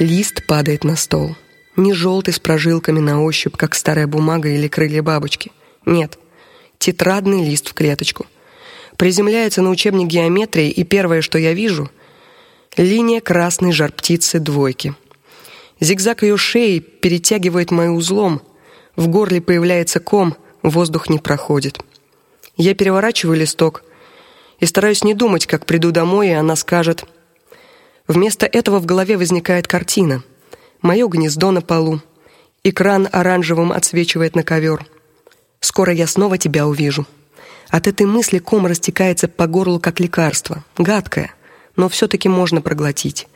Лист падает на стол. Не желтый с прожилками на ощупь, как старая бумага или крылья бабочки. Нет. Тетрадный лист в клеточку. Приземляется на учебник геометрии, и первое, что я вижу линия красной жар-птицы двойки. Зигзаг ее шеи перетягивает мою узлом. В горле появляется ком, воздух не проходит. Я переворачиваю листок и стараюсь не думать, как приду домой, и она скажет: Вместо этого в голове возникает картина. Мое гнездо на полу. Экран оранжевым отсвечивает на ковер. Скоро я снова тебя увижу. От этой мысли ком растекается по горлу как лекарство, гадкое, но все таки можно проглотить.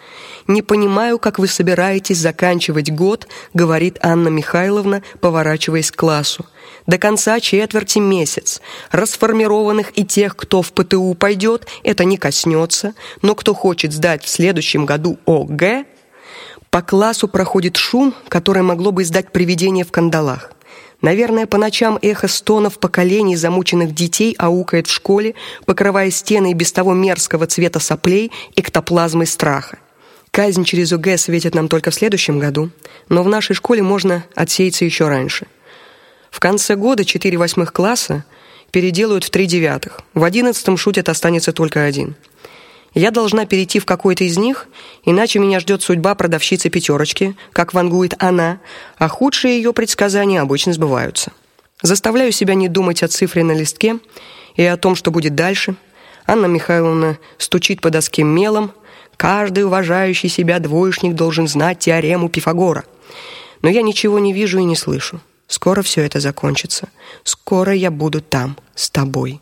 Не понимаю, как вы собираетесь заканчивать год, говорит Анна Михайловна, поворачиваясь к классу. До конца четверти месяц. Расформированных и тех, кто в ПТУ пойдет, это не коснется, но кто хочет сдать в следующем году ОГЭ, по классу проходит шум, который могло бы издать привидение в кандалах. Наверное, по ночам эхо стонов поколений замученных детей аукает в школе, покрывая стены и без того мерзкого цвета соплей эктоплазмой страха. Казнь через ОГЭ светит нам только в следующем году, но в нашей школе можно отсеяться еще раньше. В конце года 4 восьмых класса переделают в 3 девятых. В одиннадцатом шутят останется только один. Я должна перейти в какой-то из них, иначе меня ждет судьба продавщицы пятерочки, как вангует она, а худшие ее предсказания обычно сбываются. Заставляю себя не думать о цифре на листке и о том, что будет дальше. Анна Михайловна стучит по доске мелом. Каждый уважающий себя двоечник должен знать теорему Пифагора. Но я ничего не вижу и не слышу. Скоро все это закончится. Скоро я буду там с тобой.